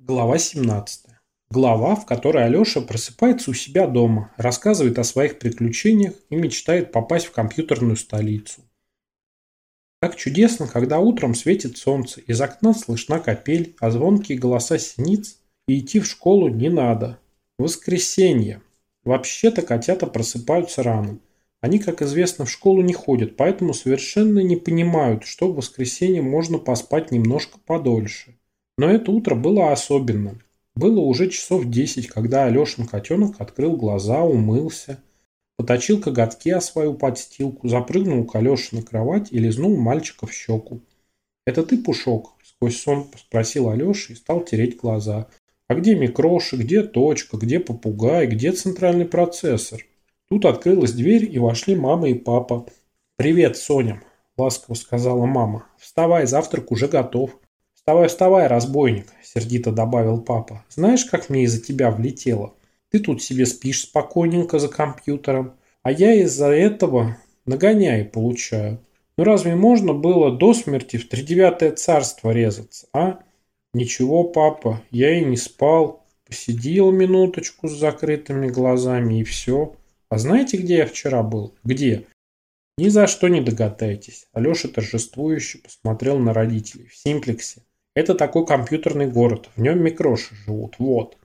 Глава 17. Глава, в которой Алеша просыпается у себя дома, рассказывает о своих приключениях и мечтает попасть в компьютерную столицу. Как чудесно, когда утром светит солнце, из окна слышна капель, а звонкие голоса синиц, и идти в школу не надо. Воскресенье. Вообще-то котята просыпаются рано. Они, как известно, в школу не ходят, поэтому совершенно не понимают, что в воскресенье можно поспать немножко подольше. Но это утро было особенным. Было уже часов десять, когда Алешин котенок открыл глаза, умылся, поточил коготки о свою подстилку, запрыгнул к Алёше на кровать и лизнул мальчика в щеку. «Это ты, Пушок?» – сквозь сон спросил Алеша и стал тереть глаза. «А где микроши, где точка, где попугай, где центральный процессор?» Тут открылась дверь, и вошли мама и папа. «Привет, Соня!» – ласково сказала мама. «Вставай, завтрак уже готов». «Вставай, вставай, разбойник!» – сердито добавил папа. «Знаешь, как мне из-за тебя влетело? Ты тут себе спишь спокойненько за компьютером, а я из-за этого нагоняй получаю. Ну разве можно было до смерти в тридевятое царство резаться, а? Ничего, папа, я и не спал. Посидел минуточку с закрытыми глазами и все. А знаете, где я вчера был? Где? Ни за что не догадаетесь. Алеша торжествующе посмотрел на родителей. В симплексе. Это такой компьютерный город, в нем микроши живут, вот.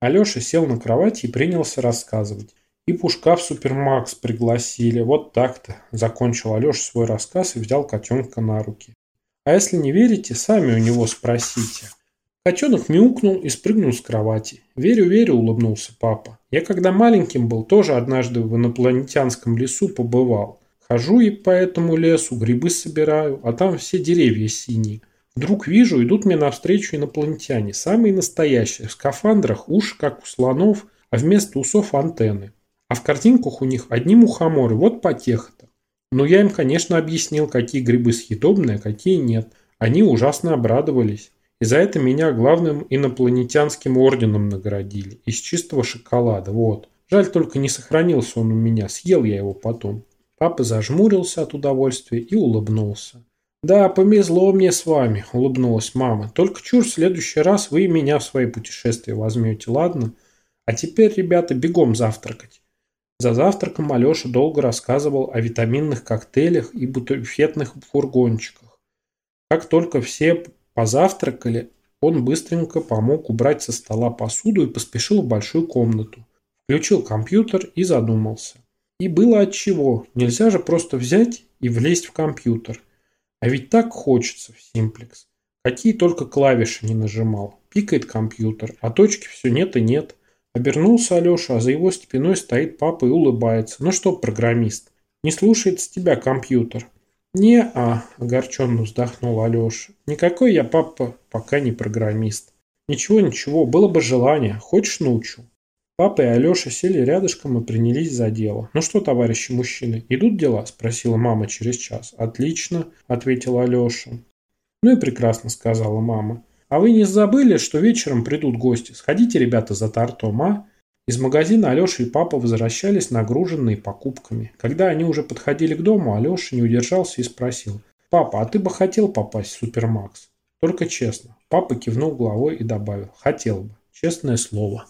Алеша сел на кровати и принялся рассказывать. И Пушка в Супермакс пригласили, вот так-то. Закончил Алеша свой рассказ и взял котенка на руки. А если не верите, сами у него спросите. Котенок мяукнул и спрыгнул с кровати. «Верю, верю», – улыбнулся папа. «Я когда маленьким был, тоже однажды в инопланетянском лесу побывал. Хожу и по этому лесу, грибы собираю, а там все деревья синие. Вдруг вижу, идут мне навстречу инопланетяне, самые настоящие, в скафандрах, уши как у слонов, а вместо усов антенны. А в картинках у них одни мухоморы, вот потеха-то. Но я им, конечно, объяснил, какие грибы съедобные, а какие нет. Они ужасно обрадовались. И за это меня главным инопланетянским орденом наградили. Из чистого шоколада, вот. Жаль только не сохранился он у меня, съел я его потом. Папа зажмурился от удовольствия и улыбнулся. «Да, повезло мне с вами», – улыбнулась мама. «Только чур в следующий раз вы меня в свои путешествия возьмете, ладно? А теперь, ребята, бегом завтракать». За завтраком Алеша долго рассказывал о витаминных коктейлях и буфетных фургончиках. Как только все позавтракали, он быстренько помог убрать со стола посуду и поспешил в большую комнату. Включил компьютер и задумался. И было от чего. Нельзя же просто взять и влезть в компьютер – а ведь так хочется в симплекс. Какие только клавиши не нажимал. Пикает компьютер, а точки все нет и нет. Обернулся Алеша, а за его спиной стоит папа и улыбается. Ну что, программист, не слушается тебя компьютер? «Не-а», – огорченно вздохнул Алеша. «Никакой я, папа, пока не программист. Ничего-ничего, было бы желание. Хочешь научу?» Папа и Алеша сели рядышком и принялись за дело. «Ну что, товарищи мужчины, идут дела?» – спросила мама через час. «Отлично», – ответил Алеша. «Ну и прекрасно», – сказала мама. «А вы не забыли, что вечером придут гости? Сходите, ребята, за тортом, а?» Из магазина Алеша и папа возвращались нагруженные покупками. Когда они уже подходили к дому, Алеша не удержался и спросил. «Папа, а ты бы хотел попасть в Супермакс?» «Только честно». Папа кивнул головой и добавил. «Хотел бы. Честное слово».